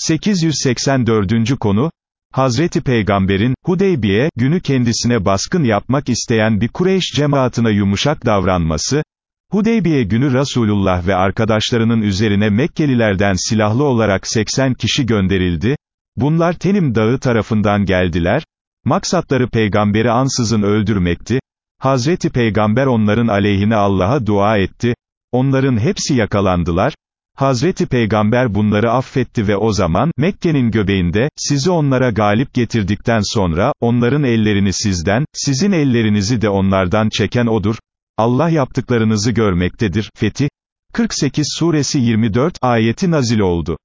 884. konu, Hazreti Peygamber'in, Hudeybiye, günü kendisine baskın yapmak isteyen bir Kureyş cemaatine yumuşak davranması, Hudeybiye günü Resulullah ve arkadaşlarının üzerine Mekkelilerden silahlı olarak 80 kişi gönderildi, bunlar Tenim Dağı tarafından geldiler, maksatları peygamberi ansızın öldürmekti, Hazreti Peygamber onların aleyhine Allah'a dua etti, onların hepsi yakalandılar, Hazreti Peygamber bunları affetti ve o zaman, Mekke'nin göbeğinde, sizi onlara galip getirdikten sonra, onların ellerini sizden, sizin ellerinizi de onlardan çeken odur, Allah yaptıklarınızı görmektedir, Fetih, 48 suresi 24 ayeti nazil oldu.